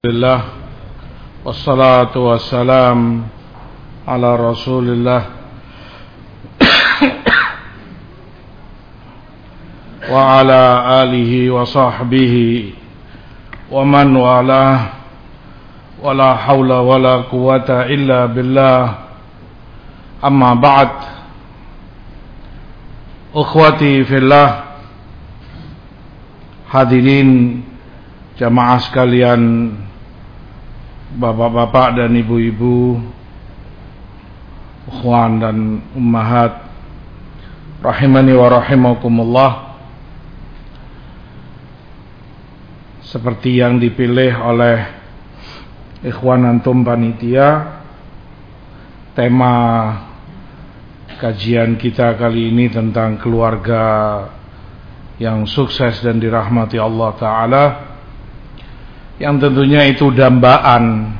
Alhamdulillah. Wassalatu wassalam Ala rasulullah, Wa ala alihi wa sahbihi Wa man wala Wa la hawla wa la quwata illa billah. Amma ba'd. Ukhwati fillah. Hadirin Jamaah sekalian bapak-bapak dan ibu-ibu, ikhwan dan ummahat, rahimani wa rahimakumullah. Seperti yang dipilih oleh ikhwan antum panitia, tema kajian kita kali ini tentang keluarga yang sukses dan dirahmati Allah Ta'ala yang tentunya itu dambaan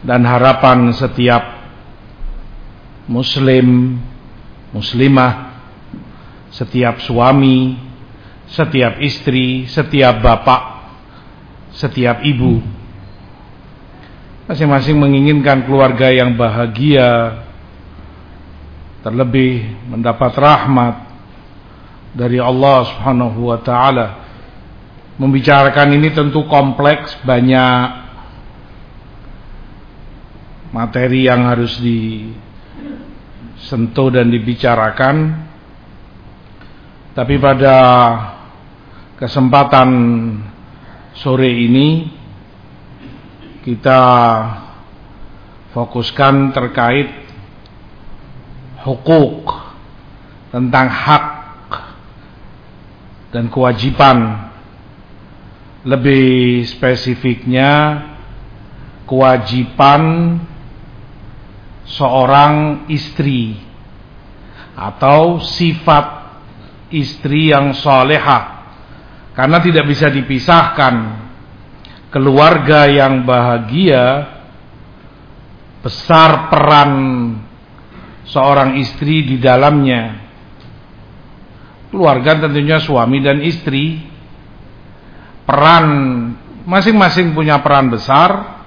dan harapan setiap muslim, muslimah, setiap suami, setiap istri, setiap bapak, setiap ibu. Masing-masing menginginkan keluarga yang bahagia, terlebih mendapat rahmat dari Allah Subhanahu wa taala membicarakan ini tentu kompleks, banyak materi yang harus disentuh dan dibicarakan. Tapi pada kesempatan sore ini kita fokuskan terkait hukuk tentang hak dan kewajiban lebih spesifiknya kewajiban seorang istri atau sifat istri yang soleha karena tidak bisa dipisahkan keluarga yang bahagia besar peran seorang istri di dalamnya. Keluarga tentunya suami dan istri peran masing-masing punya peran besar.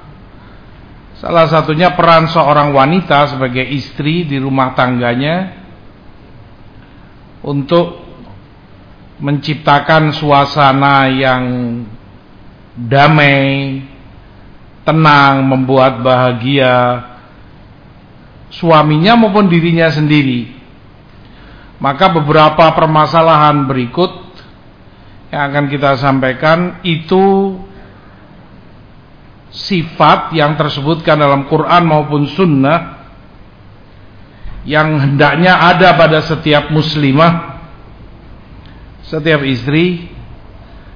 Salah satunya peran seorang wanita sebagai istri di rumah tangganya untuk menciptakan suasana yang damai, tenang, membuat bahagia suaminya maupun dirinya sendiri. Maka beberapa permasalahan berikut yang akan kita sampaikan itu sifat yang tersebutkan dalam Quran maupun sunnah yang hendaknya ada pada setiap muslimah setiap istri.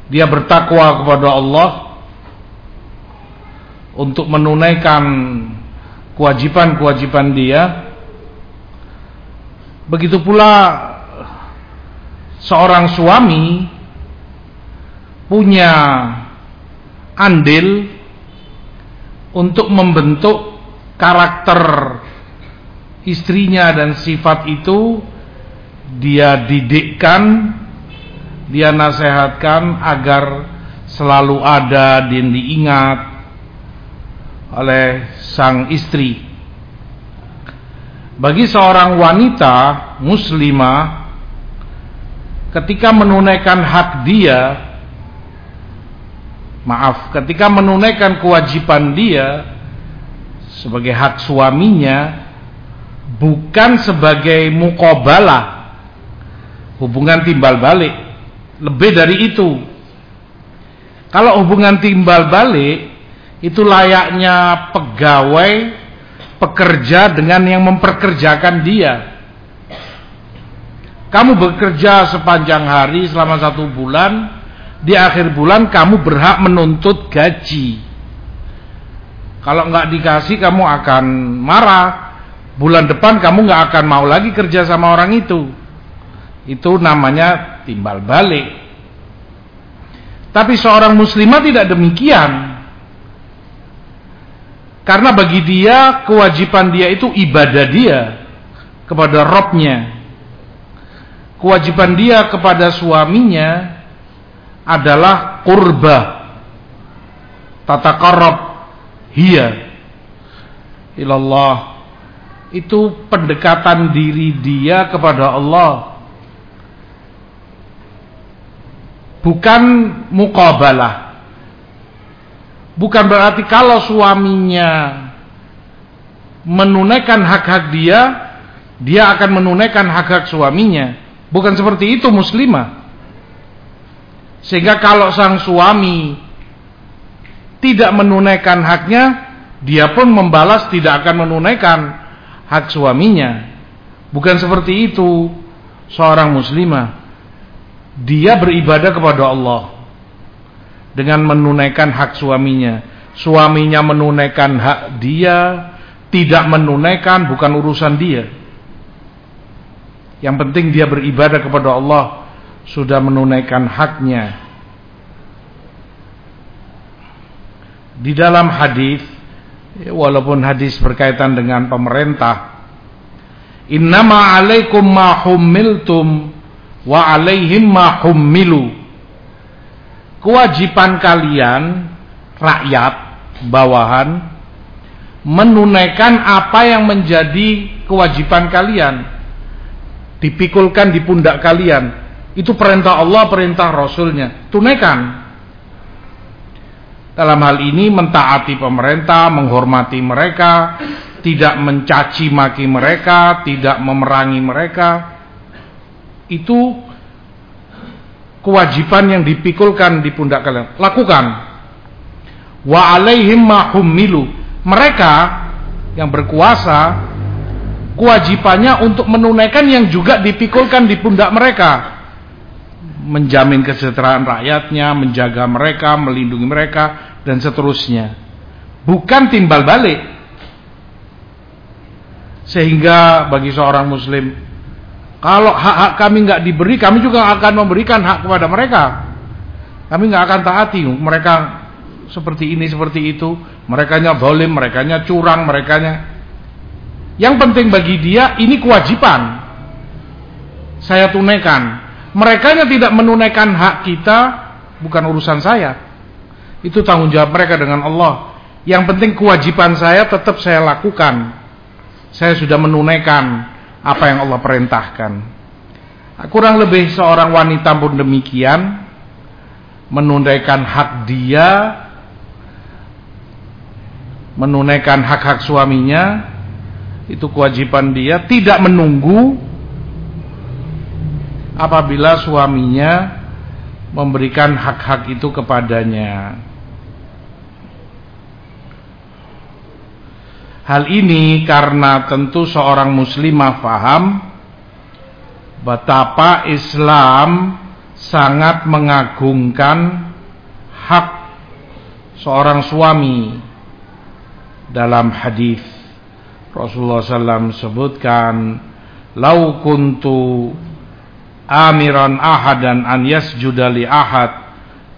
Dia bertakwa kepada Allah untuk menunaikan kewajiban-kewajiban dia. Begitu pula seorang suami punya andil untuk membentuk karakter istrinya dan sifat itu dia didikkan dia nasihatkan agar selalu ada dan diingat oleh sang istri. Bagi seorang wanita muslimah ketika menunaikan hak dia maaf ketika menunaikan kewajiban dia sebagai hak suaminya bukan sebagai mukobalah hubungan timbal balik lebih dari itu. Kalau hubungan timbal balik itu layaknya pegawai pekerja dengan yang memperkerjakan dia. Kamu bekerja sepanjang hari selama satu bulan di akhir bulan kamu berhak menuntut gaji. Kalau nggak dikasih kamu akan marah. Bulan depan kamu nggak akan mau lagi kerja sama orang itu. Itu namanya timbal balik. Tapi seorang muslimah tidak demikian. Karena bagi dia kewajiban dia itu ibadah dia kepada Robnya. Kewajiban dia kepada suaminya adalah kurba tataqarrab hiya. Ilallah. Itu pendekatan diri dia kepada Allah. Bukan mukabalah bukan berarti kalau suaminya menunaikan hak-hak dia dia akan menunaikan hak-hak suaminya. Bukan seperti itu muslimah sehingga kalau sang suami tidak menunaikan haknya dia pun membalas tidak akan menunaikan hak suaminya bukan seperti itu seorang muslimah dia beribadah kepada Allah dengan menunaikan hak suaminya. Suaminya menunaikan hak dia, tidak menunaikan bukan urusan dia. Yang penting dia beribadah kepada Allah sudah menunaikan haknya. Di dalam hadis walaupun hadis berkaitan dengan pemerintah Innama alaikum ma humiltum wa alaihim ma hummilu kewajiban kalian rakyat bawahan menunaikan apa yang menjadi kewajiban kalian dipikulkan di pundak kalian itu perintah Allah perintah Rasulnya tunaikan dalam hal ini mentaati pemerintah menghormati mereka tidak mencaci maki mereka tidak memerangi mereka itu kewajiban yang dipikulkan di pundak kalian. Lakukan. Wa alaihim mahummilu. Mereka yang berkuasa kewajibannya untuk menunaikan yang juga dipikulkan di pundak mereka. Menjamin kesejahteraan rakyatnya, menjaga mereka, melindungi mereka dan seterusnya. Bukan timbal balik. Sehingga bagi seorang muslim kalau hak-hak kami nggak diberi, kami juga akan memberikan hak kepada mereka. Kami nggak akan taati mereka seperti ini seperti itu. Mereka nya dolim, mereka nya curang, mereka nya. Yang penting bagi dia ini kewajiban. Saya tunaikan. Mereka nya tidak menunaikan hak kita, bukan urusan saya. Itu tanggung jawab mereka dengan Allah. Yang penting kewajiban saya tetap saya lakukan. Saya sudah menunaikan apa yang Allah perintahkan. Kurang lebih seorang wanita pun demikian menunaikan hak dia, menunaikan hak-hak suaminya, itu kewajiban dia, tidak menunggu apabila suaminya memberikan hak-hak itu kepadanya. Hal ini karena tentu seorang muslimah faham betapa Islam sangat mengagungkan hak seorang suami dalam hadis Rasulullah SAW sebutkan lau kuntu amiran ahadan an yasjuda li ahad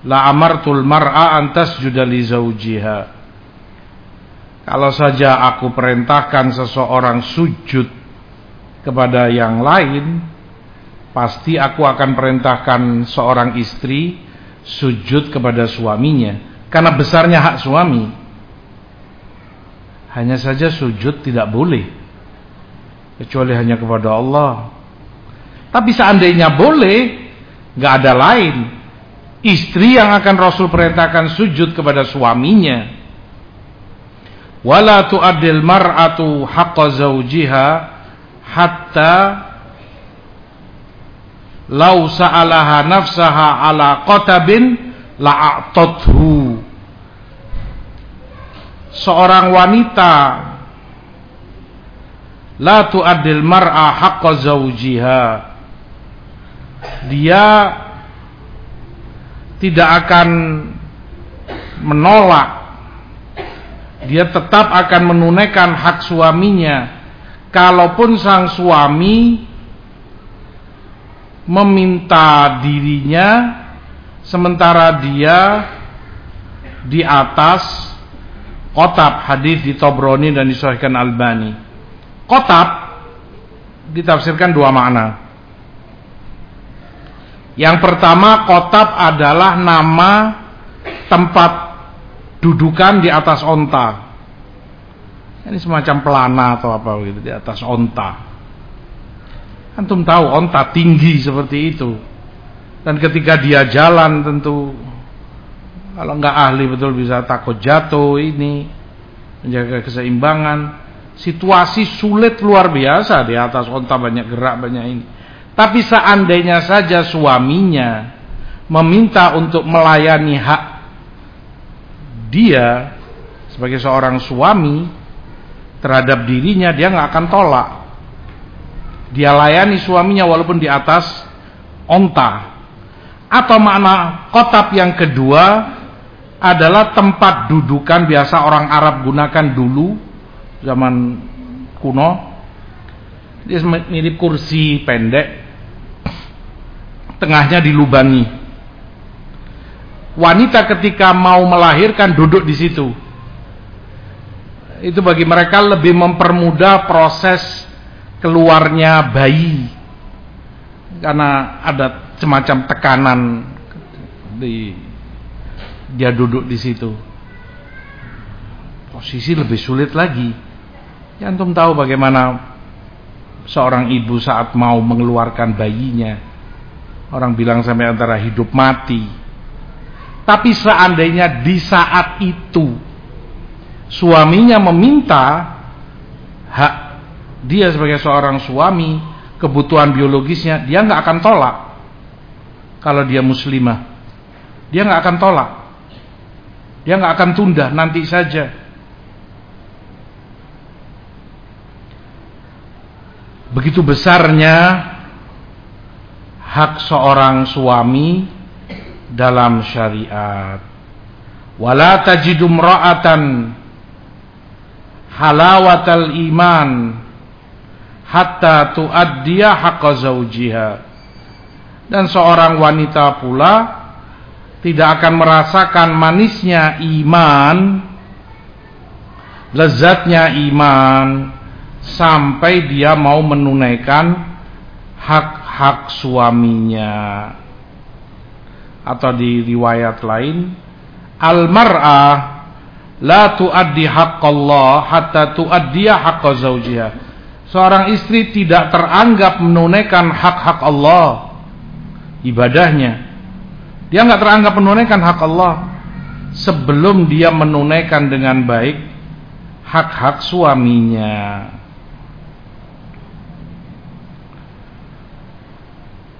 la amartul mar'a an tasjuda li zawjiha kalau saja aku perintahkan seseorang sujud kepada yang lain, pasti aku akan perintahkan seorang istri sujud kepada suaminya. Karena besarnya hak suami. Hanya saja sujud tidak boleh. Kecuali hanya kepada Allah. Tapi seandainya boleh, nggak ada lain. Istri yang akan Rasul perintahkan sujud kepada suaminya. Wala tu'addil mar'atu haqqa zawjiha hatta law sa'alaha nafsaha ala qatabin la'atathu seorang wanita la tu'addil mar'a haqqa zawjiha dia tidak akan menolak. Dia tetap akan menunaikan hak suaminya. Kalaupun sang suami meminta dirinya sementara dia di atas kotab hadis di Tobroni dan disahihkan Albani. Kotab ditafsirkan dua makna yang pertama kotab adalah nama tempat dudukan di atas onta. Ini semacam pelana atau apa gitu di atas onta. Antum tahu onta tinggi seperti itu. Dan ketika dia jalan tentu kalau nggak ahli betul bisa takut jatuh ini menjaga keseimbangan. Situasi sulit luar biasa di atas onta banyak gerak banyak ini. Tapi seandainya saja suaminya meminta untuk melayani hak dia sebagai seorang suami terhadap dirinya dia nggak akan tolak. Dia layani suaminya walaupun di atas onta. Atau makna kotab yang kedua adalah tempat dudukan biasa orang Arab gunakan dulu zaman kuno. Dia mirip kursi pendek. Tengahnya dilubangi. Wanita ketika mau melahirkan duduk di situ. Itu bagi mereka lebih mempermudah proses keluarnya bayi. Karena ada semacam tekanan di dia duduk di situ. Posisi lebih sulit lagi. Ya antum tahu bagaimana seorang ibu saat mau mengeluarkan bayinya. Orang bilang sampai antara hidup mati. Tapi seandainya di saat itu suaminya meminta hak dia sebagai seorang suami kebutuhan biologisnya dia nggak akan tolak kalau dia muslimah. Dia nggak akan tolak. Dia nggak akan tunda nanti saja. Begitu besarnya hak seorang suami dalam syariat. Wala tajidu ra'atan halawatal iman hatta tuaddiya haqqa zawjiha dan seorang wanita pula tidak akan merasakan manisnya iman lezatnya iman sampai dia mau menunaikan hak-hak suaminya atau di riwayat lain al-mar'ah la tuaddi haqqallah hatta tuaddiya haqqa zawjiha seorang istri tidak teranggap menunaikan hak-hak Allah ibadahnya. Dia nggak teranggap menunaikan hak Allah sebelum dia menunaikan dengan baik hak-hak suaminya.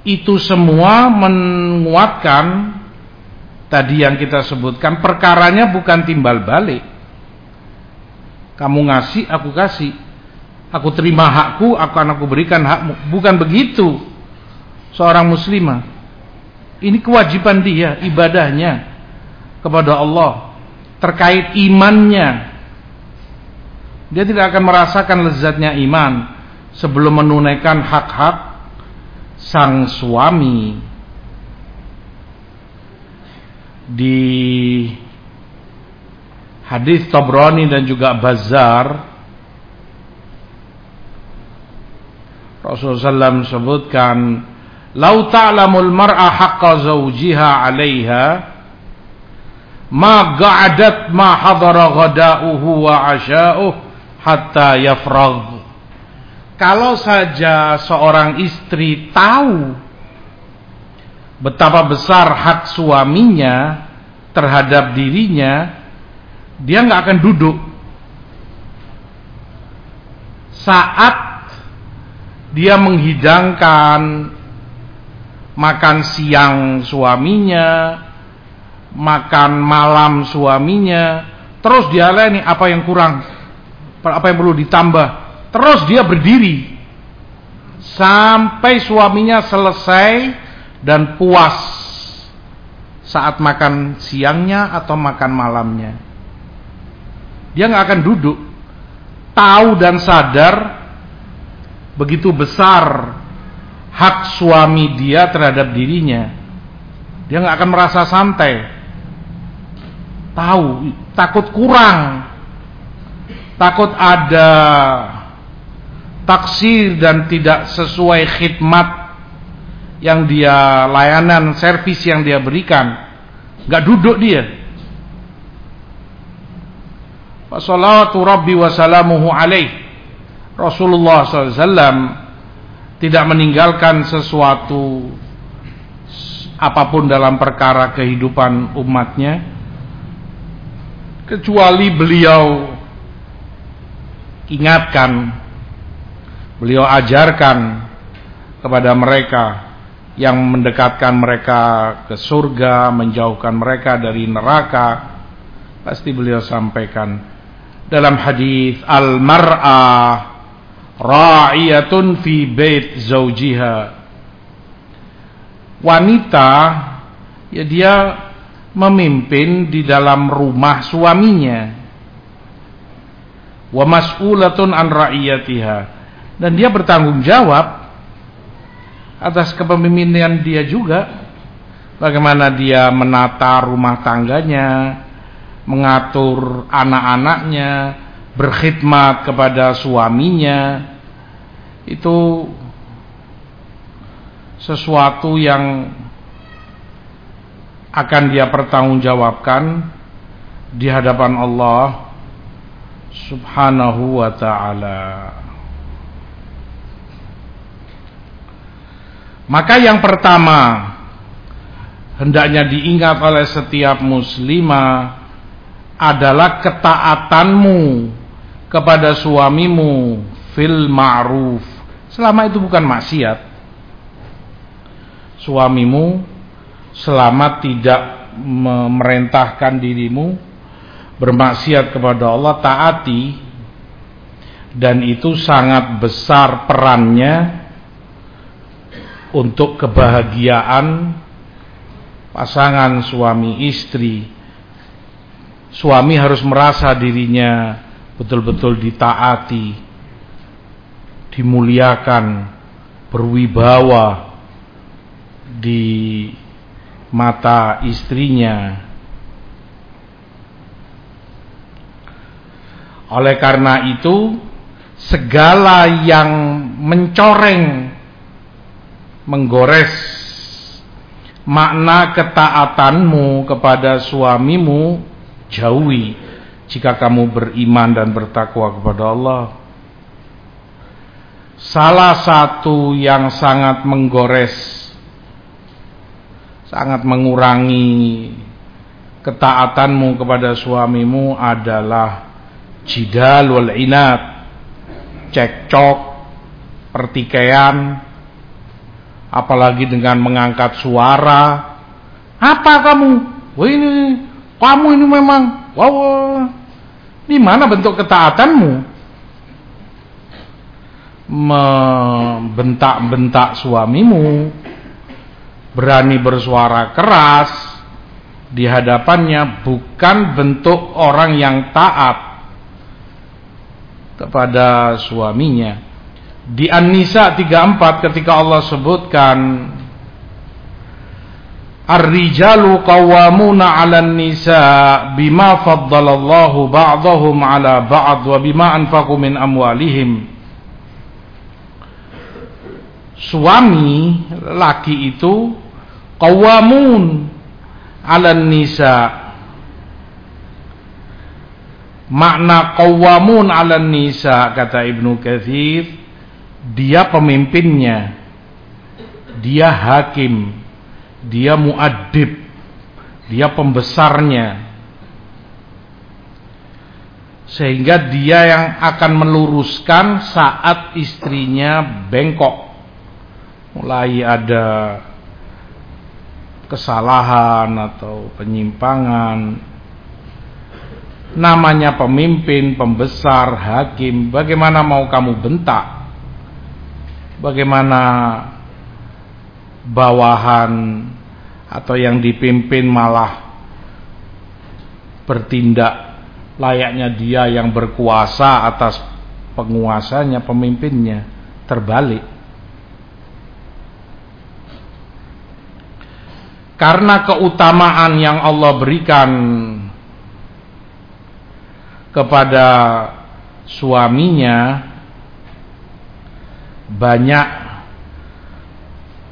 Itu semua menguatkan tadi yang kita sebutkan perkaranya bukan timbal balik. Kamu ngasih, aku kasih. Aku terima hakku, akan aku berikan hakmu. Bukan begitu seorang muslimah. Ini kewajiban dia, ibadahnya kepada Allah terkait imannya. Dia tidak akan merasakan lezatnya iman sebelum menunaikan hak-hak sang suami. Di hadis Tabrani dan juga Bazar Rasulullah SAW sebutkan Lau ta'lamul mar'a haqqa zawjiha 'alaiha ma ga'adat ma hadara ghada'uhu wa 'asha'uhu hatta yafragh. Kalau saja seorang istri tahu betapa besar hak suaminya terhadap dirinya, dia nggak akan duduk. Saat dia menghidangkan makan siang suaminya, makan malam suaminya, terus dia nih apa yang kurang, apa yang perlu ditambah, terus dia berdiri. Sampai suaminya selesai dan puas saat makan siangnya atau makan malamnya. Dia nggak akan duduk, tahu dan sadar begitu besar hak suami dia terhadap dirinya. Dia nggak akan merasa santai. Tahu takut kurang. Takut ada taksir dan tidak sesuai khidmat yang dia layanan servis yang dia berikan nggak duduk dia Wassalatu rabbi wassalamuhu alaih. Rasulullah SAW tidak meninggalkan sesuatu apa pun dalam perkara kehidupan umatnya kecuali beliau ingatkan beliau ajarkan kepada mereka yang mendekatkan mereka ke surga, menjauhkan mereka dari neraka. Pasti beliau sampaikan dalam hadis al-mar'ah ra'iyatun fi bait zaujiha. Wanita ya dia memimpin di dalam rumah suaminya. Wa mas'ulatun an ra'iyatiha dan dia bertanggung jawab atas kepemimpinan dia juga bagaimana dia menata rumah tangganya mengatur anak-anaknya berkhidmat kepada suaminya itu sesuatu yang akan dia pertanggungjawabkan di hadapan Allah Subhanahu wa taala. Maka yang pertama hendaknya diingat oleh setiap muslimah adalah ketaatanmu kepada suamimu fil ma'ruf. Selama itu bukan maksiat. Suamimu selama tidak memerintahkan dirimu bermaksiat kepada Allah taati dan itu sangat besar perannya untuk kebahagiaan pasangan suami istri. Suami harus merasa dirinya betul-betul ditaati, dimuliakan, berwibawa di mata istrinya. Oleh karena itu, segala yang mencoreng menggores makna ketaatanmu kepada suamimu jauhi jika kamu beriman dan bertakwa kepada Allah. Salah satu yang sangat menggores sangat mengurangi ketaatanmu kepada suamimu adalah jidal wal inat, cekcok, pertikaian, apalagi dengan mengangkat suara. Apa kamu? Wah ini, kamu ini memang, wow, di mana bentuk ketaatanmu? Membentak-bentak suamimu, berani bersuara keras di hadapannya bukan bentuk orang yang taat kepada suaminya di An-Nisa 34 ketika Allah sebutkan Ar-rijalu qawwamuna 'alan nisa bima faddalallahu ba'dahum 'ala ba'd wa bima anfaqu min amwalihim. Suami laki itu qawwamun 'alan nisa. Makna qawwamun 'alan nisa kata Ibnu Katsir dia pemimpinnya. Dia hakim. Dia muadib dia pembesarnya. Sehingga dia yang akan meluruskan saat istrinya bengkok. Mulai ada kesalahan atau penyimpangan. Namanya pemimpin, pembesar, hakim. Bagaimana mau kamu bentak bagaimana bawahan atau yang dipimpin malah bertindak layaknya dia yang berkuasa atas penguasanya, pemimpinnya terbalik. Karena keutamaan yang Allah berikan kepada suaminya banyak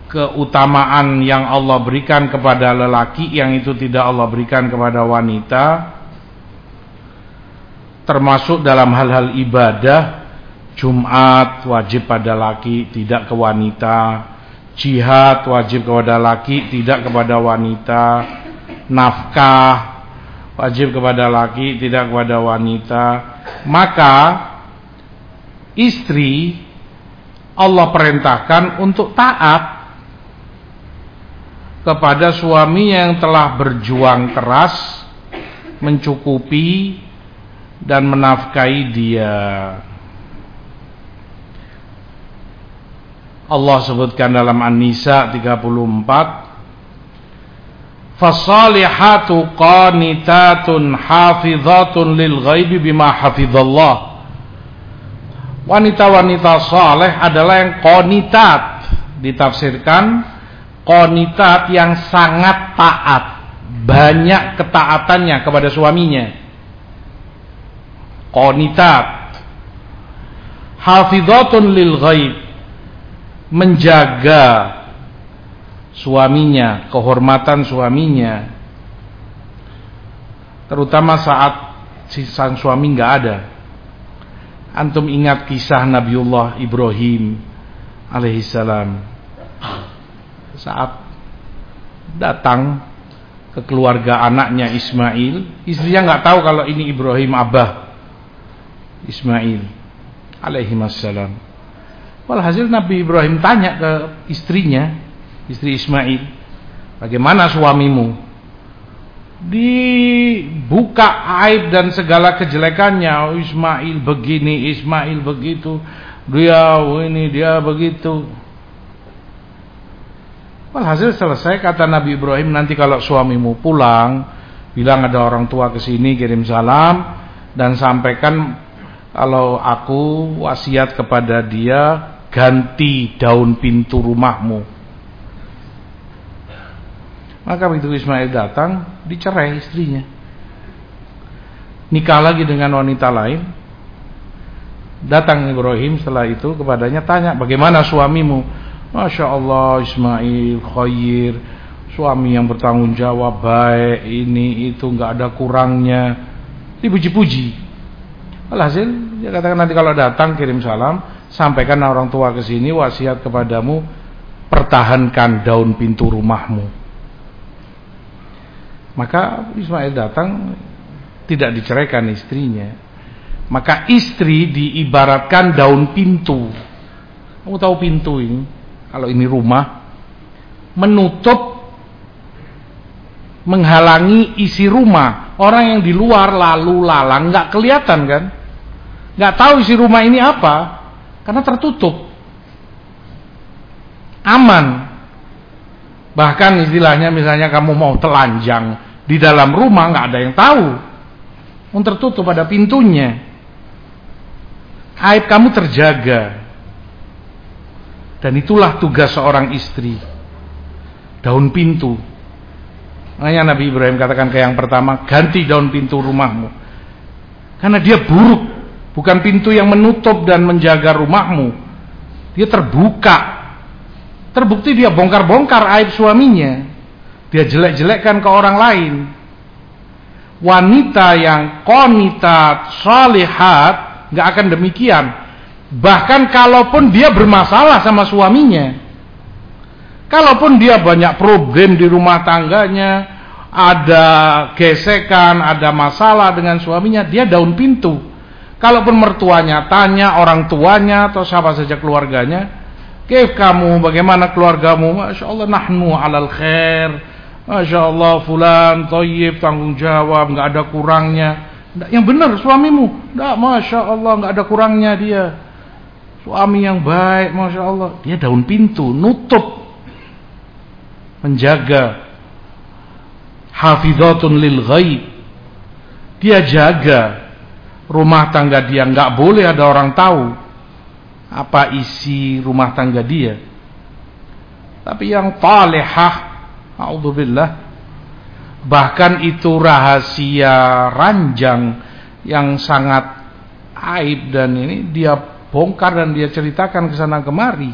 keutamaan yang Allah berikan kepada lelaki yang itu tidak Allah berikan kepada wanita termasuk dalam hal-hal ibadah Jumat wajib pada laki tidak ke wanita jihad wajib kepada laki tidak kepada wanita nafkah wajib kepada laki tidak kepada wanita. Maka istri Allah perintahkan untuk taat kepada suami yang telah berjuang keras mencukupi dan menafkahi dia. Allah sebutkan dalam An-Nisa 34 Fasalihatu qanitatun hafizatun lil ghaibi bima hafizallah Wanita-wanita saleh adalah yang qanitat ditafsirkan qanitat yang sangat taat. Banyak ketaatannya kepada suaminya. Qanitat hafizatun lil ghaib. Menjaga suaminya, kehormatan suaminya. Terutama saat si sang suami nggak ada. Antum ingat kisah Nabiullah Ibrahim alaihissalam saat datang ke keluarga anaknya Ismail, istrinya nggak tahu kalau ini Ibrahim abah Ismail alaihissalam. Walhasil Nabi Ibrahim tanya ke istrinya, istri Ismail, bagaimana suamimu? Dibuka aib dan segala kejelekannya, oh, Ismail begini, Ismail begitu, dia ini, dia begitu. Walhasil selesai kata Nabi Ibrahim, nanti kalau suamimu pulang, bilang ada orang tua ke sini kirim salam dan sampaikan kalau aku wasiat kepada dia ganti daun pintu rumahmu. Maka begitu Ismail datang, dicerai istrinya. Nikah lagi dengan wanita lain. Datang Ibrahim setelah itu kepadanya tanya, bagaimana suamimu? Masya Allah Ismail khair, suami yang bertanggung jawab baik, ini itu nggak ada kurangnya. Dipuji-puji. Alhasil dia katakan nanti kalau datang kirim salam, sampaikan orang tua ke sini wasiat kepadamu pertahankan daun pintu rumahmu maka Ismail datang tidak diceraikan istrinya. Maka istri diibaratkan daun pintu. Kamu tahu pintu ini? Kalau ini rumah menutup menghalangi isi rumah. Orang yang di luar lalu lalang nggak kelihatan kan? Nggak tahu isi rumah ini apa karena tertutup. Aman. Bahkan istilahnya misalnya kamu mau telanjang di dalam rumah nggak ada yang tahu. Un tertutup pada pintunya. Aib kamu terjaga. Dan itulah tugas seorang istri. Daun pintu. Makanya Nabi Ibrahim katakan ke yang pertama, ganti daun pintu rumahmu. Karena dia buruk bukan pintu yang menutup dan menjaga rumahmu. Dia terbuka. Terbukti dia bongkar-bongkar aib suaminya. Dia jelek-jelekkan ke orang lain. Wanita yang konitat, salihat, nggak akan demikian. Bahkan kalaupun dia bermasalah sama suaminya, kalaupun dia banyak problem di rumah tangganya, ada gesekan, ada masalah dengan suaminya, dia daun pintu Kalaupun mertuanya tanya, orang tuanya atau siapa saja keluarganya, Kaif kamu, bagaimana keluargamu? Masya Allah, nahnu alal khair. Masya Allah, fulan, toyib, tanggung jawab, nggak ada kurangnya. Yang benar suamimu, nggak, Masya Allah, nggak ada kurangnya dia. Suami yang baik, Masya Allah. Dia daun pintu, nutup. Menjaga. Hafizatun lil ghaib. Dia jaga rumah tangga dia nggak boleh ada orang tahu apa isi rumah tangga dia. Tapi yang talehah, auzubillah, bahkan itu rahasia ranjang yang sangat aib dan ini dia bongkar dan dia ceritakan ke sana kemari.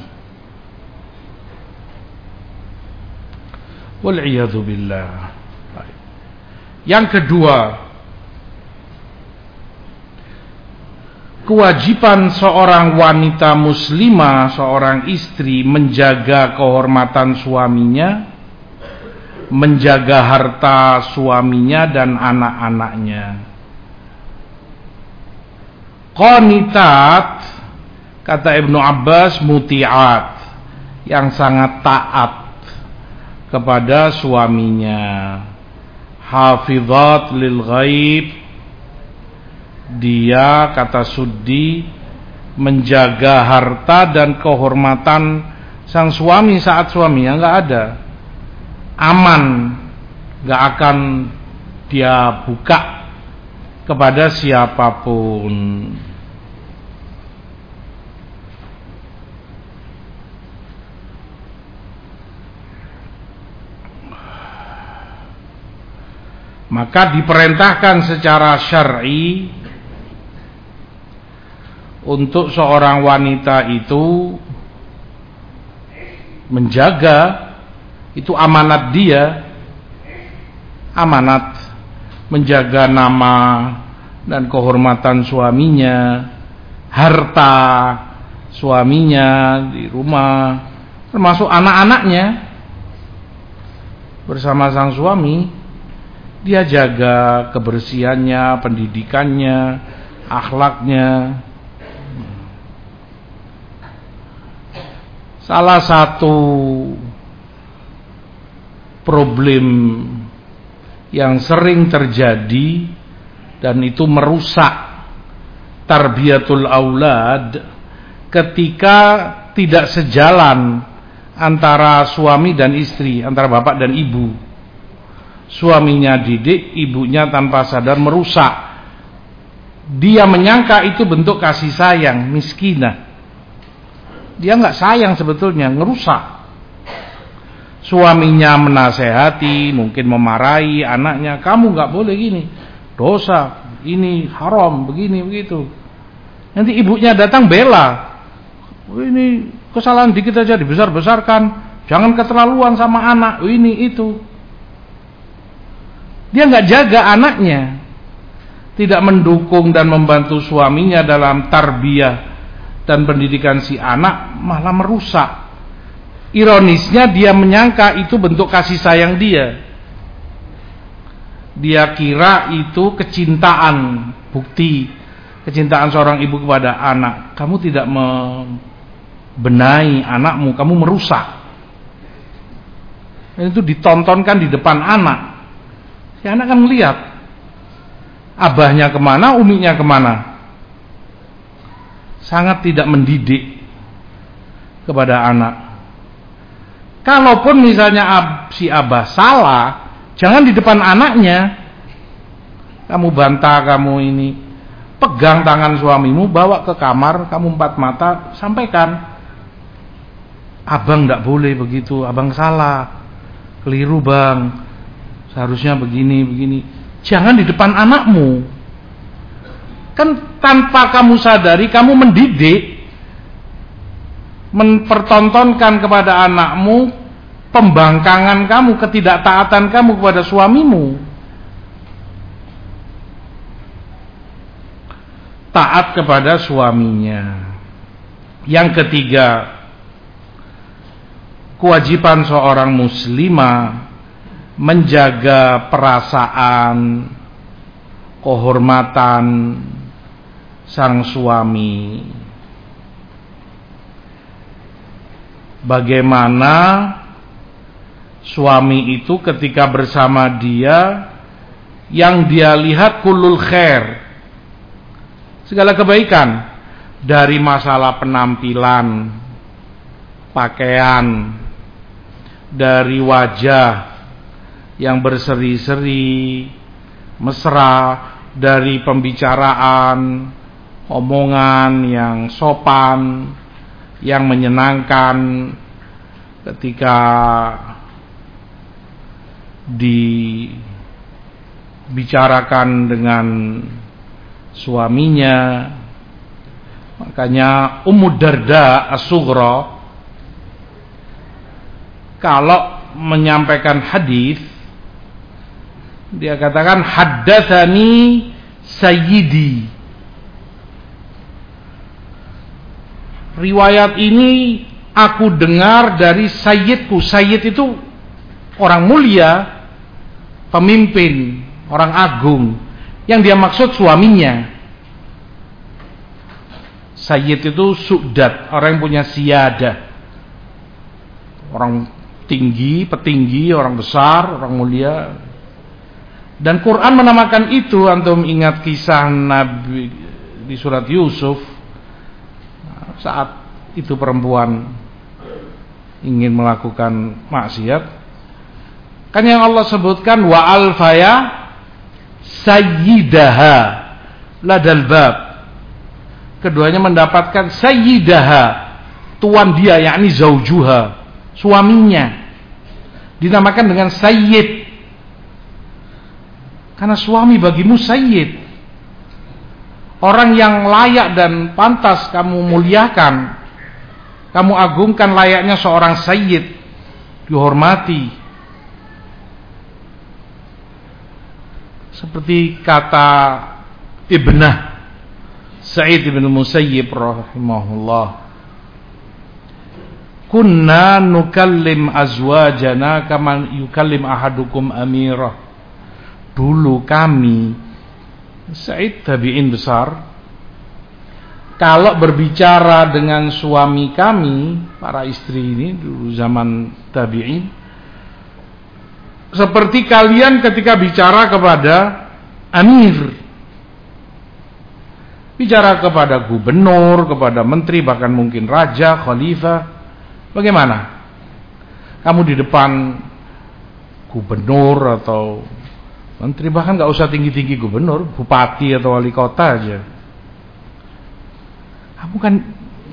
Wal billah. Yang kedua, kewajiban seorang wanita muslimah, seorang istri menjaga kehormatan suaminya, menjaga harta suaminya dan anak-anaknya. Qanitat kata Ibnu Abbas mutiat yang sangat taat kepada suaminya. Hafizat lil ghaib dia kata Sudi menjaga harta dan kehormatan sang suami saat suaminya nggak ada aman. Nggak akan dia buka kepada siapa pun. Maka diperintahkan secara syar'i untuk seorang wanita itu menjaga itu amanat dia. Amanat menjaga nama dan kehormatan suaminya harta suaminya di rumah termasuk anak-anaknya. Bersama sang suami dia jaga kebersihannya pendidikannya akhlaknya. Salah satu problem yang sering terjadi dan itu merusak tarbiyatul aulad ketika tidak sejalan antara suami dan istri, antara bapak dan ibu. Suaminya didik, ibunya tanpa sadar merusak. Dia menyangka itu bentuk kasih sayang, miskinah dia nggak sayang sebetulnya, ngerusak. Suaminya menasehati, mungkin memarahi anaknya, kamu nggak boleh gini, dosa, ini haram, begini begitu. Nanti ibunya datang bela, oh, ini kesalahan dikit aja dibesar-besarkan, jangan keterlaluan sama anak, ini itu. Dia nggak jaga anaknya, tidak mendukung dan membantu suaminya dalam tarbiyah dan pendidikan si anak malah merusak. Ironisnya dia menyangka itu bentuk kasih sayang dia. Dia kira itu kecintaan, bukti kecintaan seorang ibu kepada anak. Kamu tidak membenahi anakmu, kamu merusak. Dan itu ditontonkan di depan anak. Si anak kan melihat abahnya ke mana, uminya ke mana sangat tidak mendidik kepada anak. Kalaupun misalnya si abah salah, jangan di depan anaknya. Kamu bantah kamu ini, pegang tangan suamimu, bawa ke kamar, kamu empat mata, sampaikan. Abang tidak boleh begitu, abang salah, keliru bang, seharusnya begini begini. Jangan di depan anakmu. Kan tanpa kamu sadari kamu mendidik mempertontonkan kepada anakmu pembangkangan kamu, ketidaktaatan kamu kepada suamimu. Taat kepada suaminya. Yang ketiga, kewajiban seorang muslimah menjaga perasaan, kehormatan, sang suami bagaimana suami itu ketika bersama dia yang dia lihat kulul khair. Segala kebaikan. Dari masalah penampilan pakaian dari wajah yang berseri-seri mesra dari pembicaraan omongan yang sopan, yang menyenangkan ketika dibicarakan dengan suaminya. Makanya Ummu Darda as kalau menyampaikan hadis dia katakan haddatsani sayyidi riwayat ini aku dengar dari sayyidku. Sayyid itu orang mulia, pemimpin, orang agung. Yang dia maksud suaminya. Sayyid itu sudat, orang yang punya siada. Orang tinggi, petinggi, orang besar, orang mulia. Dan Quran menamakan itu, antum ingat kisah Nabi di surat Yusuf saat itu perempuan ingin melakukan maksiat kan yang Allah sebutkan wa alfaya sayyidaha. Ladal bab. Keduanya mendapatkan sayyidaha tuan dia yakni zaujuha suaminya. Dinamakan dengan sayyid. Karena suami bagimu sayyid orang yang layak dan pantas kamu muliakan kamu agungkan layaknya seorang sayyid dihormati. Seperti kata Ibnah Sa'id bin Musayyib rahimahullah Kunna nukallim azwajana kama yukallim ahadukum amirah. Dulu kami Said tabi'in besar. Kalau berbicara dengan suami kami para istri ini dulu zaman tabi'in seperti kalian ketika bicara kepada amir. Bicara kepada gubernur kepada menteri bahkan mungkin raja khalifah. Bagaimana? Kamu di depan gubernur atau Menteri bahkan nggak usah tinggi-tinggi gubernur, bupati atau wali kota aja. Kamu kan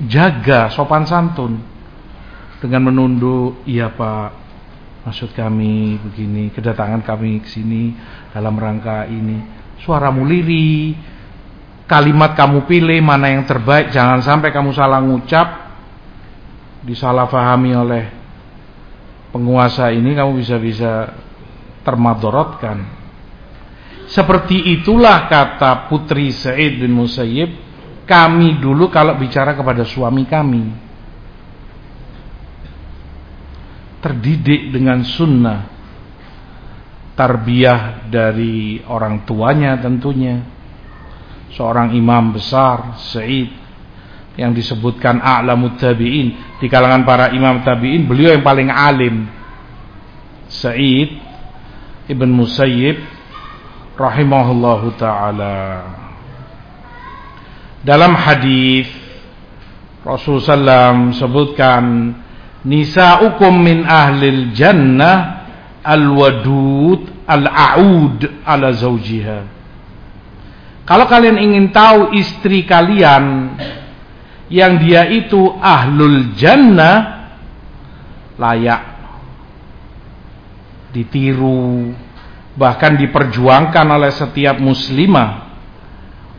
jaga sopan santun. Dengan menunduk, iya Pak, maksud kami begini, kedatangan kami ke sini dalam rangka ini. Suaramu liri, kalimat kamu pilih mana yang terbaik, jangan sampai kamu salah ngucap, disalah fahami oleh penguasa ini kamu bisa-bisa termadorotkan seperti itulah kata putri Sa'id bin Musayyib, kami dulu kalau bicara kepada suami kami. Terdidik dengan sunnah. Tarbiyah dari orang tuanya tentunya. Seorang imam besar, Sa'id yang disebutkan a'lamut tabi'in di kalangan para imam tabi'in beliau yang paling alim Sa'id Ibn Musayyib rahimahullahu taala. Dalam hadis Rasul sallam sebutkan nisaukum min ahlil jannah al-wadud al-aud ala zaujiha. Kalau kalian ingin tahu istri kalian yang dia itu ahlul jannah layak ditiru bahkan diperjuangkan oleh setiap muslimah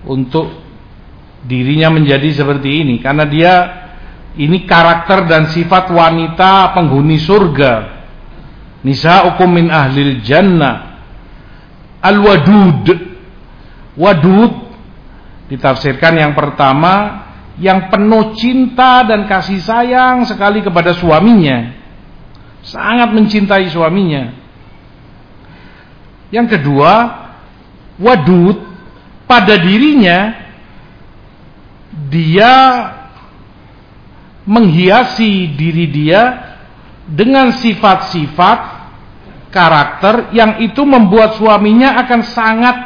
untuk dirinya menjadi seperti ini. Karena dia ini karakter dan sifat wanita penghuni surga. Nisa'ukum min ahlil jannah. Al-wadud. Wadud. Ditafsirkan yang pertama yang penuh cinta dan kasih sayang sekali kepada suaminya. Sangat mencintai suaminya yang kedua, wadud pada dirinya dia menghiasi diri dia dengan sifat-sifat karakter yang itu membuat suaminya akan sangat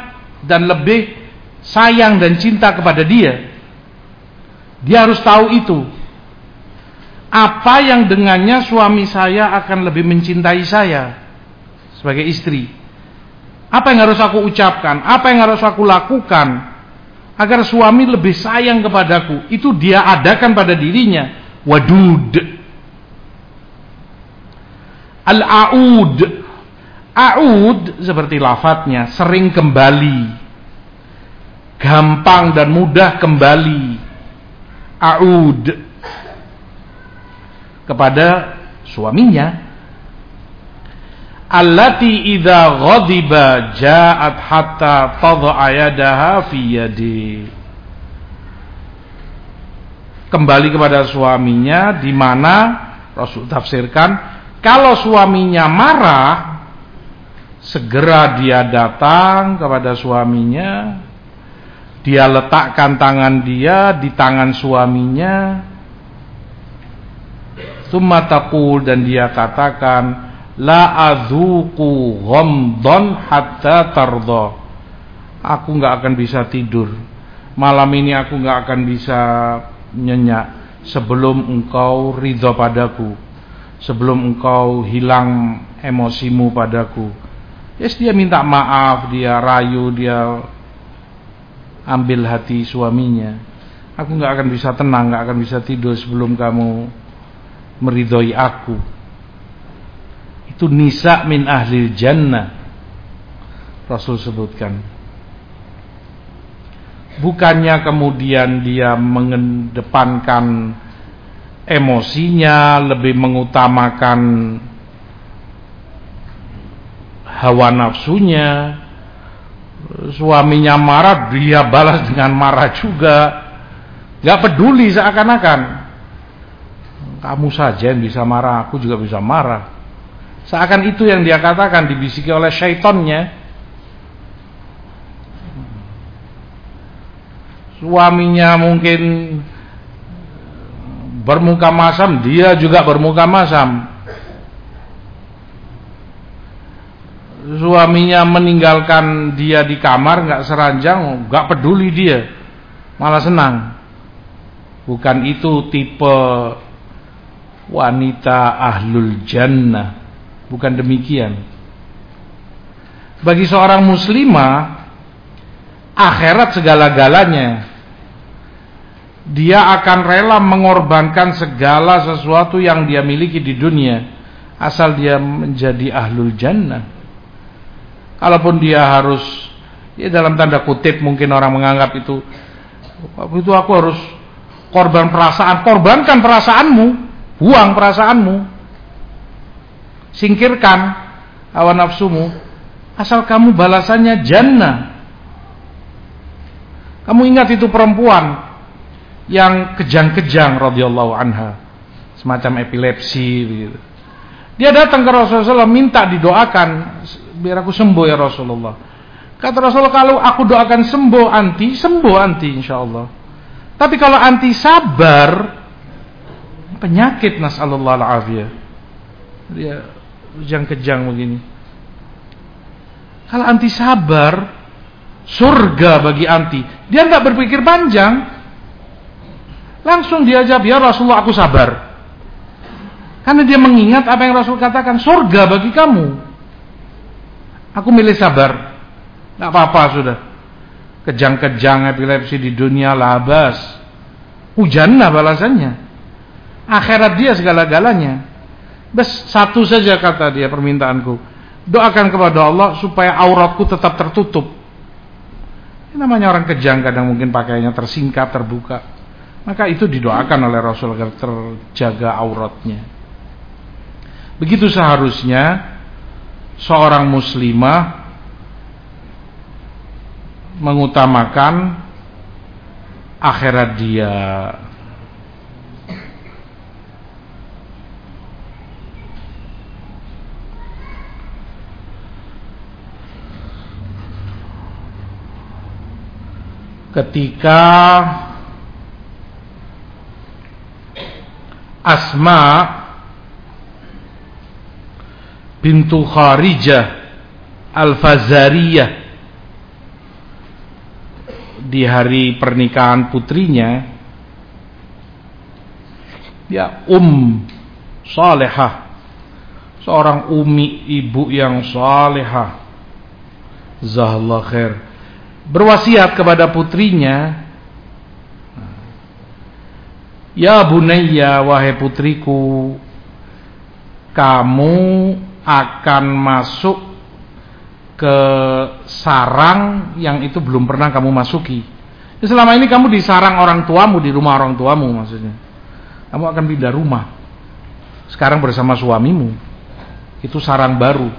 dan lebih sayang dan cinta kepada dia. Dia harus tahu itu. Apa yang dengannya suami saya akan lebih mencintai saya sebagai istri. Apa yang harus aku ucapkan? Apa yang harus aku lakukan? Agar suami lebih sayang kepadaku. Itu dia adakan pada dirinya. Wadud. Al-a'ud. A'ud seperti lafadznya. Sering kembali. Gampang dan mudah kembali. A'ud. Kepada suaminya allati idza ghadiba ja'at hatta tad'a yadaha fi yadi. Kembali kepada suaminya di mana Rasul tafsirkan kalau suaminya marah segera dia datang kepada suaminya dia letakkan tangan dia di tangan suaminya. Summa taqul dan dia katakan la azuku ghamdon hatta tardo. Aku nggak akan bisa tidur. Malam ini aku nggak akan bisa nyenyak sebelum engkau ridho padaku. Sebelum engkau hilang emosimu padaku. Yes dia minta maaf, dia rayu, dia ambil hati suaminya. Aku nggak akan bisa tenang, nggak akan bisa tidur sebelum kamu meridhoi aku itu nisa min ahli jannah. Rasul sebutkan. Bukannya kemudian dia mengedepankan emosinya lebih mengutamakan hawa nafsunya. Suaminya marah dia balas dengan marah juga. Gak peduli seakan-akan. Kamu saja yang bisa marah, aku juga bisa marah. Seakan itu yang dia katakan dibisiki oleh syaitonnya. Suaminya mungkin bermuka masam, dia juga bermuka masam. Suaminya meninggalkan dia di kamar, nggak seranjang, nggak peduli dia, malah senang. Bukan itu tipe wanita ahlul jannah. Bukan demikian. Bagi seorang muslimah, akhirat segala-galanya. Dia akan rela mengorbankan segala sesuatu yang dia miliki di dunia. Asal dia menjadi ahlul jannah. Kalaupun dia harus, ya dalam tanda kutip mungkin orang menganggap itu, itu aku harus korban perasaan. Korbankan perasaanmu Buang perasaanmu. Singkirkan hawa nafsumu. Asal kamu balasannya jannah. Kamu ingat itu perempuan yang kejang-kejang radhiyallahu anha. Semacam epilepsi begitu. Dia datang ke Rasulullah minta didoakan biar aku sembuh ya Rasulullah. Kata Rasulullah kalau aku doakan sembuh anti, sembuh anti insyaallah. Tapi kalau anti sabar, penyakit nasallallahu alaihi dia kejang-kejang begini. Kalau anti sabar surga bagi anti. Dia nggak berpikir panjang. Langsung dia jawab ya Rasulullah aku sabar. Karena dia mengingat apa yang Rasul katakan surga bagi kamu. Aku milih sabar. Nggak apa-apa sudah. Kejang-kejang epilepsi di dunia labas hujanlah balasannya. Akhirat dia segala-galanya. Bes satu saja kata dia permintaanku. Doakan kepada Allah supaya auratku tetap tertutup. Ini namanya orang kejang kadang mungkin pakaiannya tersingkap, terbuka. Maka itu didoakan oleh Rasul agar terjaga auratnya. Begitu seharusnya seorang muslimah mengutamakan akhirat dia ketika Asma bintu Kharijah Al-Fazariyah di hari pernikahan putrinya ya um salehah seorang umi ibu yang salehah. Zahallah khair berwasiat kepada putrinya Ya bunayya wahai putriku kamu akan masuk ke sarang yang itu belum pernah kamu masuki. Selama ini kamu di sarang orang tuamu, di rumah orang tuamu maksudnya. Kamu akan pindah rumah. Sekarang bersama suamimu. Itu sarang baru.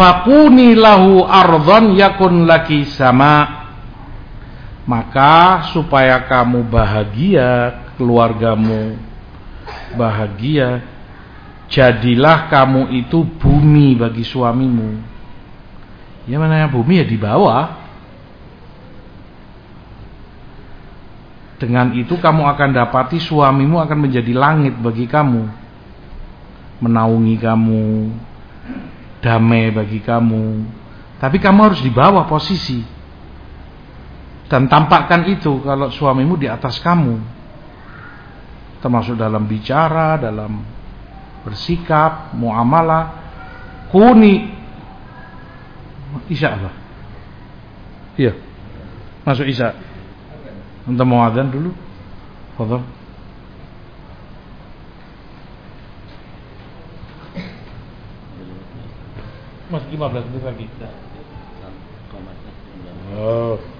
Fakuni lahu ardhon yakun laki sama. Maka supaya kamu bahagia keluargamu bahagia jadilah kamu itu bumi bagi suamimu. Ya mana yang bumi ya di bawah. Dengan itu kamu akan dapati suamimu akan menjadi langit bagi kamu. Menaungi kamu damai bagi kamu. Tapi kamu harus di bawah posisi. Dan tampakkan itu kalau suamimu di atas kamu. Termasuk dalam bicara, dalam bersikap, muamalah. Kuni. Isya apa? Iya. Masuk Isya. Untuk mau adhan dulu. Fadal. Mas 15 menit lagi. Oh.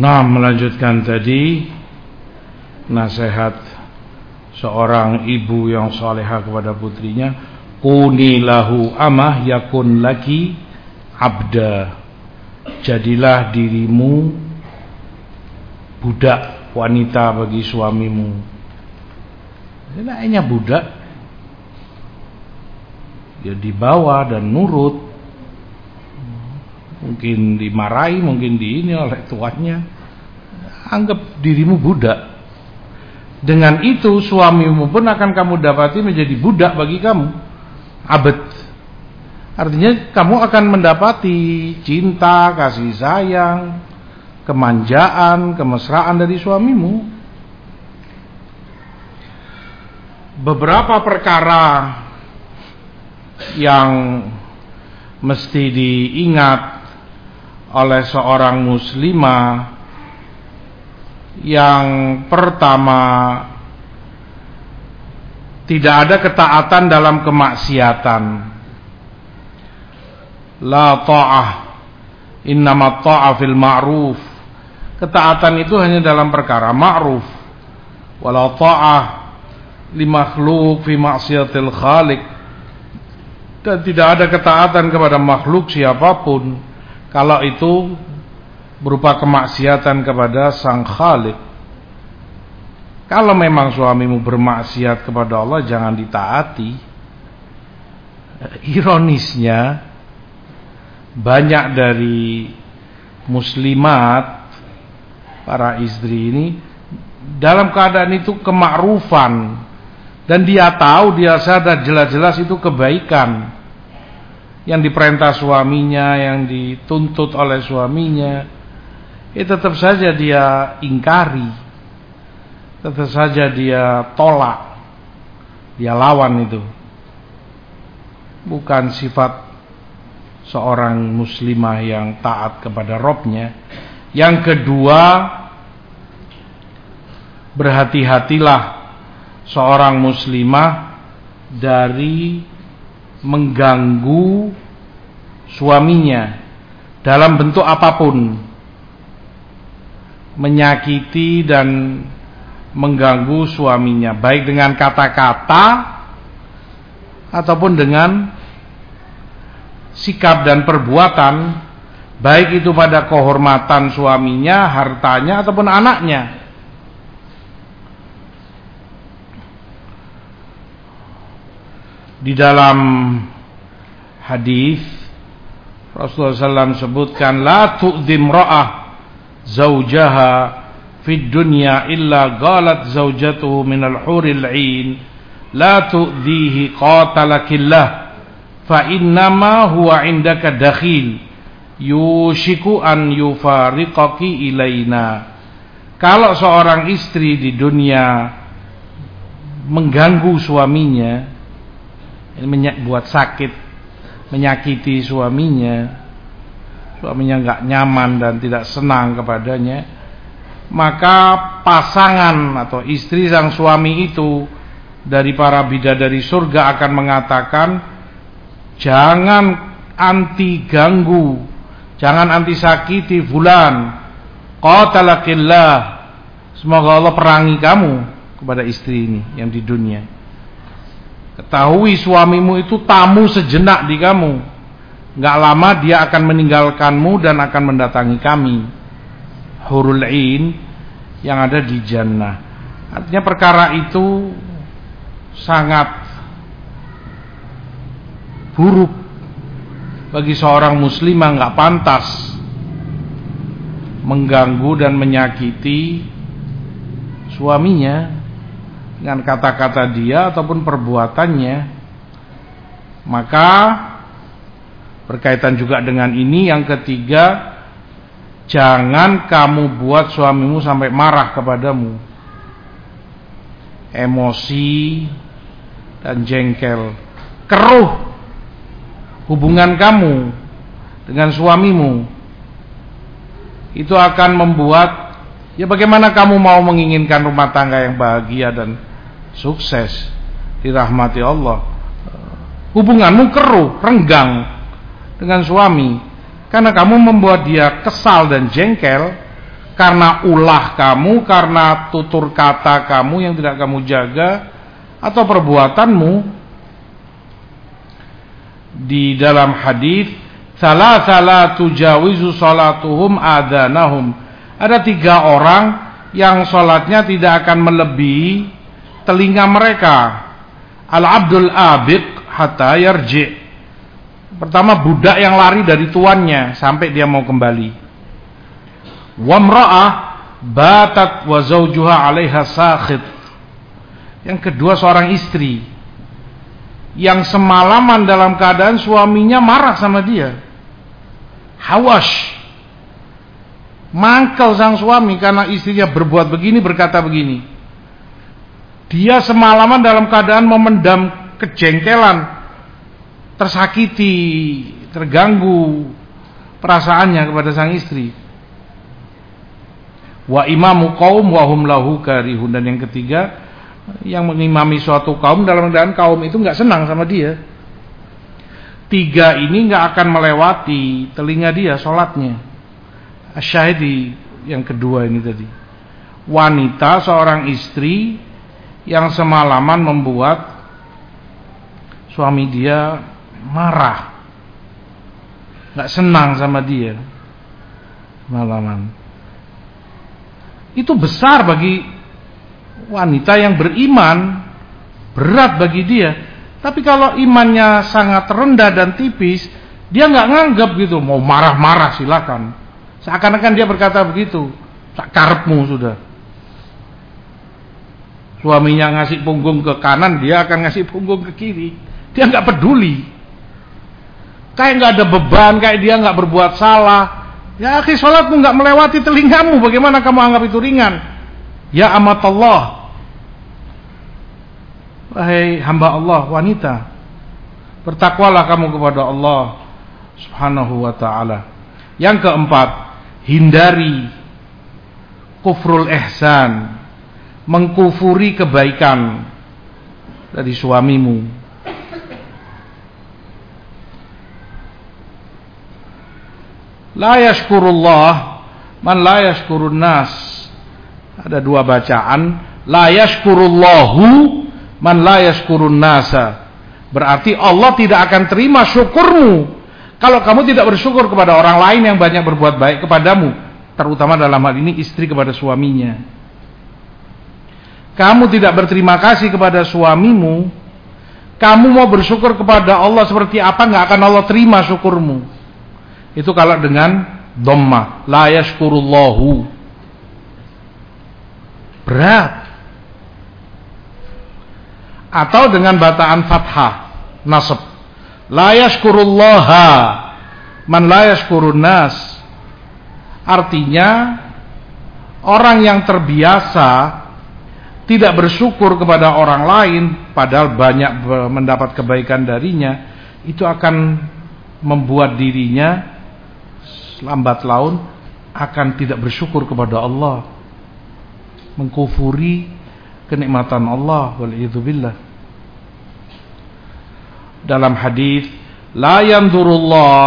Nah melanjutkan tadi Nasihat Seorang ibu yang soleha kepada putrinya Kuni lahu amah yakun laki abda. Jadilah dirimu Budak wanita bagi suamimu. Ini budak. Ya dibawa dan nurut mungkin dimarahi, mungkin di ini oleh tuannya. Anggap dirimu budak. Dengan itu suamimu pun akan kamu dapati menjadi budak bagi kamu. Abad. Artinya kamu akan mendapati cinta, kasih sayang, kemanjaan, kemesraan dari suamimu. Beberapa perkara yang mesti diingat oleh seorang muslimah yang pertama tidak ada ketaatan dalam kemaksiatan. La ta'ah innama ta'ah fil ma'ruf. Ketaatan itu hanya dalam perkara ma'ruf. Wala ta'ah li makhluk fi maksiatil khaliq. Dan tidak ada ketaatan kepada makhluk siapa pun kalau itu berupa kemaksiatan kepada sang khalik. Kalau memang suamimu bermaksiat kepada Allah jangan ditaati. Ironisnya banyak dari muslimat para istri ini dalam keadaan itu kemakrufan. Dan dia tahu dia sadar jelas-jelas itu kebaikan yang diperintah suaminya, yang dituntut oleh suaminya, itu ya tetap saja dia ingkari, tetap saja dia tolak, dia lawan itu. Bukan sifat seorang muslimah yang taat kepada Robnya. Yang kedua, berhati-hatilah seorang muslimah dari mengganggu suaminya dalam bentuk apa pun menyakiti dan mengganggu suaminya baik dengan kata-kata ataupun dengan sikap dan perbuatan baik itu pada kehormatan suaminya, hartanya ataupun anaknya di dalam hadis Rasulullah SAW sebutkan la tu'dhim ra'ah zaujaha fid dunya illa qalat zaujatuhu minal huril 'ain. La tu'dhihi qatalakillah fa innama huwa 'indaka dakhil. Yushiku an yufariqaki ilaina. Kalau seorang istri di dunia mengganggu suaminya buat sakit. Menyakiti suaminya. Suaminya nggak nyaman dan tidak senang kepadanya. Maka pasangan atau istri sang suami itu dari para bidadari surga akan mengatakan jangan anti ganggu. Jangan anti sakiti fulan. Qatalakillah semoga Allah perangi kamu kepada istri ini yang di dunia ketahui suamimu itu tamu sejenak di kamu. Nggak lama dia akan meninggalkanmu dan akan mendatangi kami. Hurul ain yang ada di jannah. Artinya perkara itu sangat buruk bagi seorang muslimah nggak pantas mengganggu dan menyakiti suaminya dengan kata-kata dia ataupun perbuatannya maka berkaitan juga dengan ini yang ketiga Jangan kamu buat suamimu sampai marah kepadamu. Emosi dan jengkel. Keruh hubungan kamu dengan suamimu. Itu akan membuat ya bagaimana kamu mau menginginkan rumah tangga yang bahagia dan sukses. Dirahmati Allah. Hubunganmu keruh, renggang dengan suami. Karena kamu membuat dia kesal dan jengkel. Karena ulah kamu, karena tutur kata kamu yang tidak kamu jaga. Atau perbuatanmu. Di dalam hadis salah salah tujawizu salatuhum adanahum. Ada tiga orang yang sholatnya tidak akan melebihi telinga mereka al abdul abid hatta yarji Pertama budak yang lari dari tuannya sampai dia mau kembali. Wamra'ah batat wa zawjuha 'alaiha sakhit. Yang kedua seorang istri yang semalaman dalam keadaan suaminya marah sama dia. Hawash. Mangkel sang suami karena istrinya berbuat begini, berkata begini. Dia semalaman dalam keadaan memendam kejengkelan tersakiti, terganggu perasaannya kepada sang istri. Wa imamu kaum wa hum lahu karihun dan yang ketiga yang mengimami suatu kaum dalam keadaan kaum itu nggak senang sama dia. Tiga ini nggak akan melewati telinga dia sholatnya. Asyahidi yang kedua ini tadi. Wanita seorang istri yang semalaman membuat suami dia marah. Nggak senang sama dia malaman itu besar bagi wanita yang beriman berat bagi dia. Tapi kalau imannya sangat rendah dan tipis dia nggak nganggap gitu mau marah-marah silakan. Seakan-akan dia berkata begitu tak karepmu sudah suaminya ngasih punggung ke kanan dia akan ngasih punggung ke kiri dia nggak peduli kayak nggak ada beban, kayak dia nggak berbuat salah. Ya akhi sholatmu nggak melewati telingamu, bagaimana kamu anggap itu ringan? Ya amat Allah. Wahai hamba Allah, wanita, bertakwalah kamu kepada Allah Subhanahu wa taala. Yang keempat, hindari kufrul ihsan, mengkufuri kebaikan dari suamimu La yashkurullah man la yashkurun nas. Ada dua bacaan. La yashkurullahu man la yashkurun nasa. Berarti Allah tidak akan terima syukurmu kalau kamu tidak bersyukur kepada orang lain yang banyak berbuat baik kepadamu, terutama dalam hal ini istri kepada suaminya. Kamu tidak berterima kasih kepada suamimu, kamu mau bersyukur kepada Allah seperti apa nggak akan Allah terima syukurmu. Itu kalau dengan dhamma, la yashkurullahu. Berat. Atau dengan bataan fathah, nasab. La yashkurullaha man la nas. Artinya orang yang terbiasa tidak bersyukur kepada orang lain padahal banyak mendapat kebaikan darinya itu akan membuat dirinya lambat laun akan tidak bersyukur kepada Allah. Mengkufuri kenikmatan Allah waliyadzubillah dalam hadis la yandurullah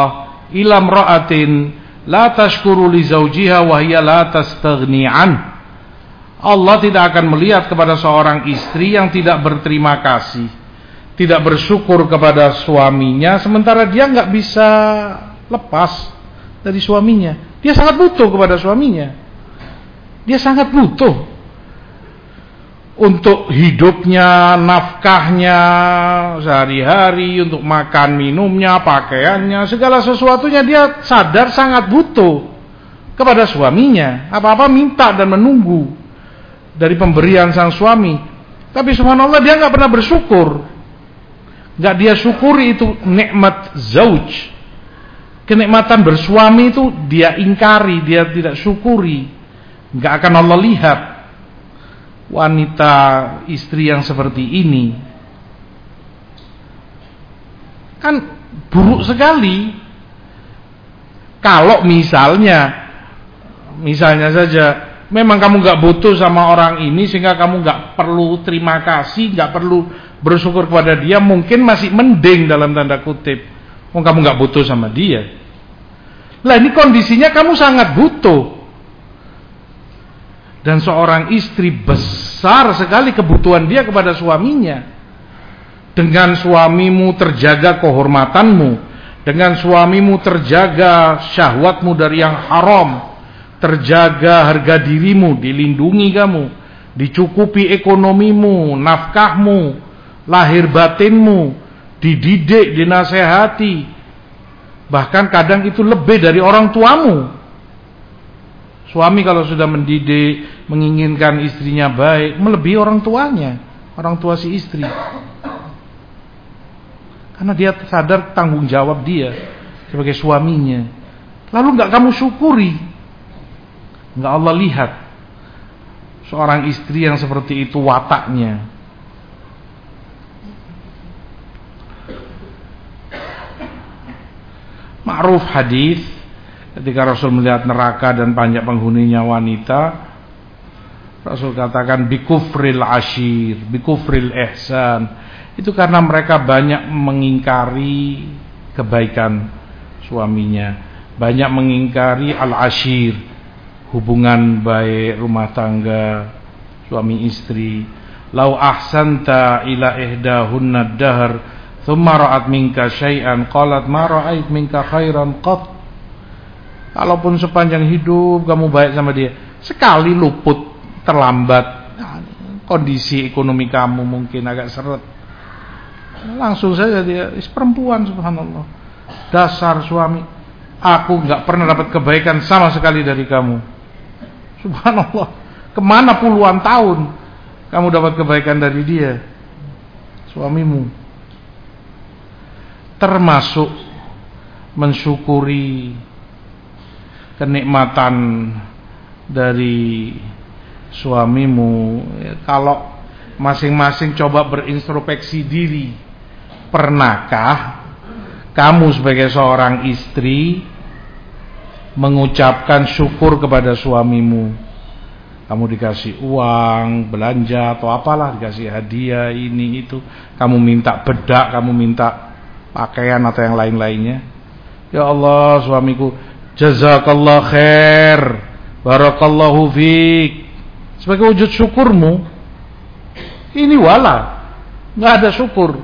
ila imra'atin la tashkuru li zawjiha wa hiya la tastaghni Allah tidak akan melihat kepada seorang istri yang tidak berterima kasih tidak bersyukur kepada suaminya sementara dia nggak bisa lepas dari suaminya. Dia sangat butuh kepada suaminya. Dia sangat butuh untuk hidupnya, nafkahnya sehari-hari, untuk makan minumnya, pakaiannya, segala sesuatunya dia sadar sangat butuh kepada suaminya. Apa-apa minta dan menunggu dari pemberian sang suami. Tapi subhanallah dia nggak pernah bersyukur. Nggak dia syukuri itu nikmat zauj. Kenikmatan bersuami itu dia ingkari, dia tidak syukuri. Nggak akan Allah lihat wanita istri yang seperti ini kan buruk sekali kalau misalnya misalnya saja memang kamu nggak butuh sama orang ini sehingga kamu nggak perlu terima kasih nggak perlu bersyukur kepada dia. Mungkin masih mending dalam tanda kutip. Oh kamu nggak butuh sama dia. Lah ini kondisinya kamu sangat butuh. Dan seorang istri besar sekali kebutuhan dia kepada suaminya. Dengan suamimu terjaga kehormatanmu, dengan suamimu terjaga syahwatmu dari yang haram, terjaga harga dirimu, dilindungi kamu, dicukupi ekonomimu, nafkahmu, lahir batinmu, dididik, dinasehati. Bahkan kadang itu lebih dari orang tuamu. Suami kalau sudah mendidik, menginginkan istrinya baik, melebihi orang tuanya, orang tua si istri. Karena dia sadar tanggung jawab dia sebagai suaminya. Lalu nggak kamu syukuri, nggak Allah lihat seorang istri yang seperti itu wataknya. Ma'ruf hadis Ketika Rasul melihat neraka dan banyak penghuninya wanita, Rasul katakan bikufril ashir, bikufril ihsan. Itu karena mereka banyak mengingkari kebaikan suaminya, banyak mengingkari al-ashir, hubungan baik rumah tangga suami istri. Lau ahsanta ila ihdahunna dahr, thumma ra'at minka syai'an qalat ma ra'ait minka khairan qat Kalaupun sepanjang hidup kamu baik sama dia, sekali luput, terlambat, nah, kondisi ekonomi kamu mungkin agak seret. Langsung saja dia, perempuan subhanallah. Dasar suami, aku nggak pernah dapat kebaikan sama sekali dari kamu. Subhanallah, ke mana puluhan tahun kamu dapat kebaikan dari dia, suamimu. Termasuk mensyukuri kenikmatan dari suamimu. Kalau masing-masing coba berintrospeksi diri pernahkah kamu sebagai seorang istri mengucapkan syukur kepada suamimu kamu dikasih uang belanja atau apalah dikasih hadiah ini itu kamu minta bedak kamu minta pakaian atau yang lain-lainnya ya Allah suamiku Jazakallah khair. Barakallahu fiik. Sebagai wujud syukurmu. Ini wala. nggak ada syukur.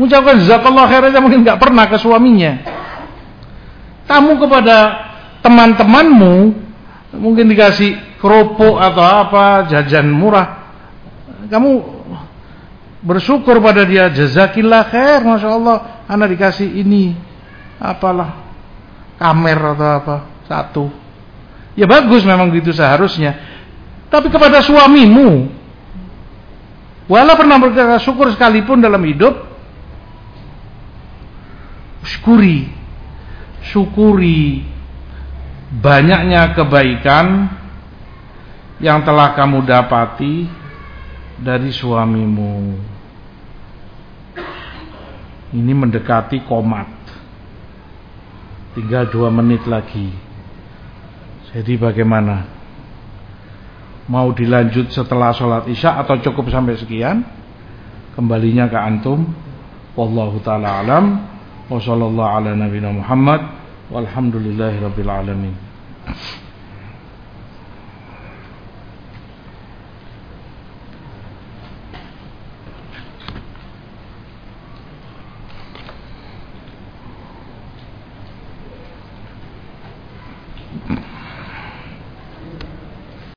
Mengucapkan jazakallah khair aja mungkin nggak pernah ke suaminya. Kamu kepada teman-temanmu mungkin dikasih kerupuk atau apa, jajan murah. Kamu bersyukur pada dia. Jazakillah khair, Masya Allah. Anak dikasih ini apalah kamer atau apa satu. Ya bagus memang gitu seharusnya. Tapi kepada suamimu wala pernah berkata syukur sekalipun dalam hidup syukuri syukuri banyaknya kebaikan yang telah kamu dapati dari suamimu. Ini mendekati komat. Tinggal dua menit lagi. Jadi bagaimana? mau dilanjut setelah sholat isya atau cukup sampai sekian? Kembalinya ke antum. Wallahu taala alam وصلى الله على نبينا محمد والحمد لله رب العالمين.